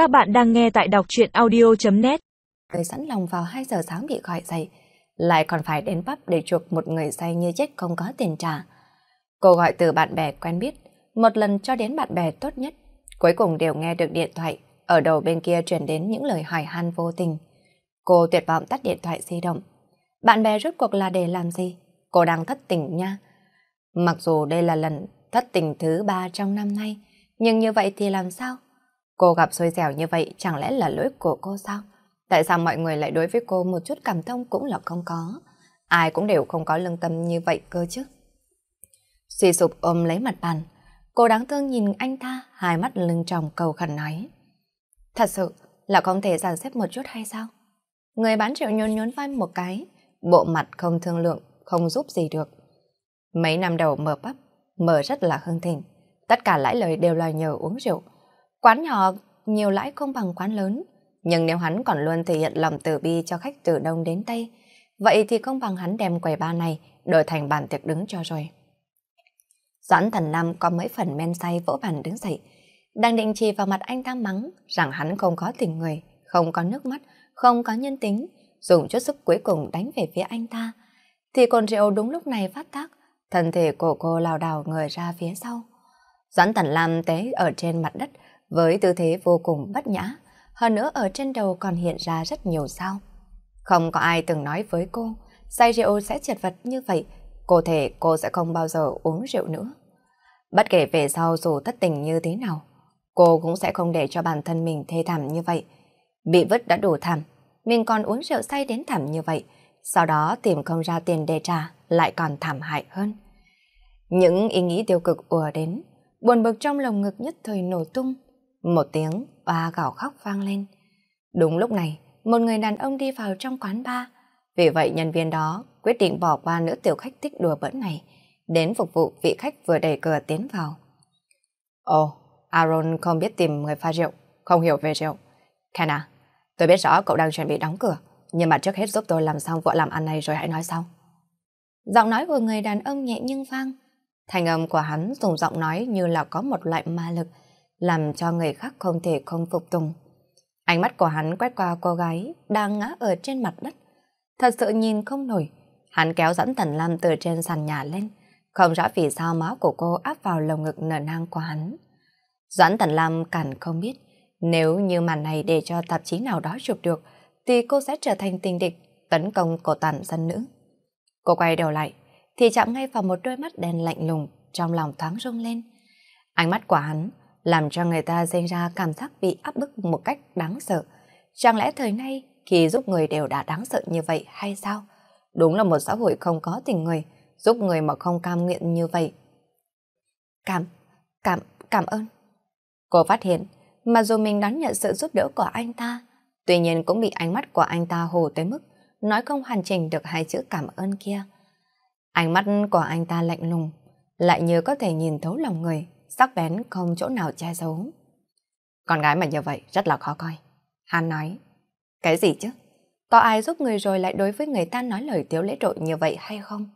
Các bạn đang nghe tại đọc truyện audio.net người sẵn lòng vào 2 giờ sáng bị gọi dậy, lại còn phải đến pub để chuộc một người say như chết không có tiền trả. Cô gọi từ bạn bè quen biết, một lần cho đến bạn bè tốt nhất. Cuối cùng đều nghe được điện thoại, ở đầu bên kia truyền đến những lời hỏi han vô tình. Cô tuyệt vọng tắt điện thoại di động. Bạn bè rốt cuộc là để làm gì? Cô đang thất tình nha. Mặc dù đây là lần thất tình thứ ba trong năm nay, nhưng như vậy thì làm sao? Cô gặp xui xẻo như vậy chẳng lẽ là lỗi của cô sao? Tại sao mọi người lại đối với cô một chút cảm thông cũng là không có? Ai cũng đều không có lương tâm như vậy cơ chứ. Suy sụp ôm lấy mặt bàn, cô đáng thương nhìn anh ta, hai mắt lưng tròng cầu khẩn nói. Thật sự là không thể giàn xếp một chút hay sao? Người bán rượu nhún nhún vai một cái, bộ mặt không thương lượng, không giúp gì được. Mấy năm đầu mở bắp, mở rất là hưng thịnh. Tất cả lãi lời đều là nhờ uống rượu. Quán nhỏ nhiều lãi không bằng quán lớn. Nhưng nếu hắn còn luôn thể hiện lòng từ bi cho khách từ đông đến tây, vậy thì không bằng hắn đem quầy ba này đổi thành bàn tiệc đứng cho rồi. Doãn thần Nam có mấy phần men say vỗ bàn đứng dậy, đang định chỉ vào mặt anh ta mắng rằng hắn không có tình người, không có nước mắt, không có nhân tính, dùng chút sức cuối cùng đánh về phía anh ta. Thì còn rượu đúng lúc này phát tác, thân thể của cô lào đảo người ra phía sau. Doãn Tần Lam té ở trên mặt đất với tư thế vô cùng bất nhã, hơn nữa ở trên đầu còn hiện ra rất nhiều sao. Không có ai từng nói với cô, say rượu sẽ chật vật như vậy, cô thể cô sẽ không bao giờ uống rượu nữa. Bất kể về sau dù thất tình như thế nào, cô cũng sẽ không để cho bản thân mình thê thảm như vậy. Bị vứt đã đủ thảm, mình còn uống rượu say đến thảm như vậy, sau đó tìm không ra tiền để trả lại còn thảm hại hơn. Những ý nghĩ tiêu cực ùa đến, buồn bực trong lồng ngực nhất thời nổ tung. Một tiếng oa gào khóc vang lên. Đúng lúc này, một người đàn ông đi vào trong quán bar. Vì vậy nhân viên đó quyết định bỏ qua nữ tiểu khách thích đùa bỡn này, đến phục vụ vị khách vừa đẩy cửa tiến vào. Ồ, oh, Aaron không biết tìm người pha rượu, không hiểu về rượu. Kenna, tôi biết rõ cậu đang chuẩn bị đóng cửa, nhưng mà trước hết giúp tôi làm xong vợ làm ăn này rồi hãy nói sau. Giọng nói của người đàn ông nhẹ nhưng vang, Thành âm của hắn dùng giọng nói như là có một loại ma lực, làm cho người khác không thể không phục tùng. Ánh mắt của hắn quét qua cô gái đang ngã ở trên mặt đất. Thật sự nhìn không nổi. Hắn kéo dẫn Tần Lam từ trên sàn nhà lên. Không rõ vì sao máu của cô áp vào lồng ngực nở nang của hắn. Doãn Tần Lam cản không biết, nếu như màn này để cho tạp chí nào đó chụp được, thì cô sẽ trở thành tình địch, tấn công cổ tàn dân nữ. Cô quay đầu lại, thì chạm ngay vào một đôi mắt đen lạnh lùng, trong lòng thoáng rung lên. Ánh mắt của hắn làm cho người ta sinh ra cảm giác bị áp bức một cách đáng sợ. Chẳng lẽ thời nay khi giúp người đều đã đáng sợ như vậy hay sao? Đúng là một xã hội không có tình người, giúp người mà không cam nguyện như vậy. Cảm, cảm, cảm ơn. Cô phát hiện, mà dù mình đón nhận sự giúp đỡ của anh ta, tuy nhiên cũng bị ánh mắt của anh ta hồ tới mức nói không hoàn chỉnh được hai chữ cảm ơn kia. Ánh mắt của anh ta lạnh lùng, lại như có thể nhìn thấu lòng người, sắc bén không chỗ nào che giấu. Con gái mà như vậy rất là khó coi. Hắn nói, cái gì chứ? Có ai giúp người rồi lại đối với người ta nói lời thiếu lễ độ như vậy hay không?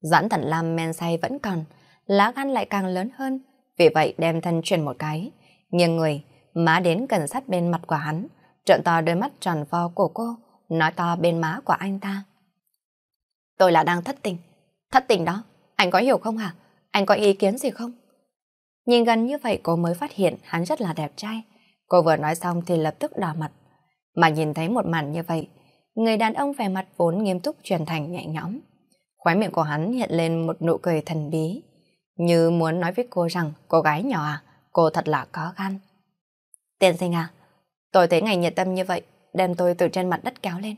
Doãn thần Lam men say vẫn còn, lá gan lại càng lớn hơn, vì vậy đem thân chuyển một cái, Nhưng người, má đến gần sát bên mặt của hắn, trợn to đôi mắt tròn vo của cô, nói to bên má của anh ta. Tôi là đang thất tình, Thất tình đó, anh có hiểu không hả? Anh có ý kiến gì không? Nhìn gần như vậy cô mới phát hiện hắn rất là đẹp trai. Cô vừa nói xong thì lập tức đỏ mặt. Mà nhìn thấy một màn như vậy, người đàn ông vẻ mặt vốn nghiêm túc truyền thành nhẹ nhõm. Khóe miệng của hắn hiện lên một nụ cười thần bí, như muốn nói với cô rằng cô gái nhỏ à, cô thật là có gan. Tiên sinh à, tôi thấy ngài nhiệt tâm như vậy, đem tôi từ trên mặt đất kéo lên.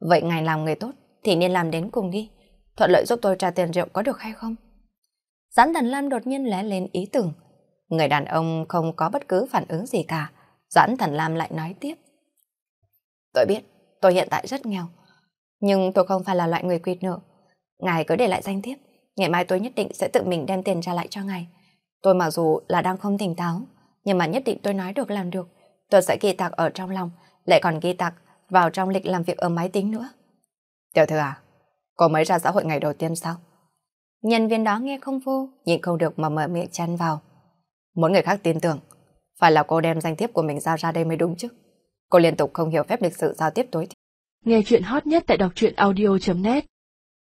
Vậy ngài làm người tốt thì nên làm đến cùng đi thuận lợi giúp tôi trả tiền rượu có được hay không? Giãn Thần Lam đột nhiên lóe lên ý tưởng. Người đàn ông không có bất cứ phản ứng gì cả. Doãn Thần Lam lại nói tiếp. Tôi biết, tôi hiện tại rất nghèo. Nhưng tôi không phải là loại người quyệt nợ. Ngài cứ để lại danh thiếp. Ngày mai tôi nhất định sẽ tự mình đem tiền trả lại cho ngài. Tôi mặc dù là đang không tỉnh táo, nhưng mà nhất định tôi nói được làm được. Tôi sẽ ghi tạc ở trong lòng, lại còn ghi tạc vào trong lịch làm việc ở máy tính nữa. Tiểu thư à, Cô mới ra xã hội ngày đầu tiên sao? Nhân viên đó nghe không vô, nhịn không được mà mở miệng chăn vào. Muốn người khác tin tưởng, Phải là cô đem danh thiếp của mình giao ra đây mới đúng chứ. Cô liên tục không hiểu phép lịch sự giao tiếp tối thiểu. Nghe chuyện hot nhất tại đọc truyện audio.net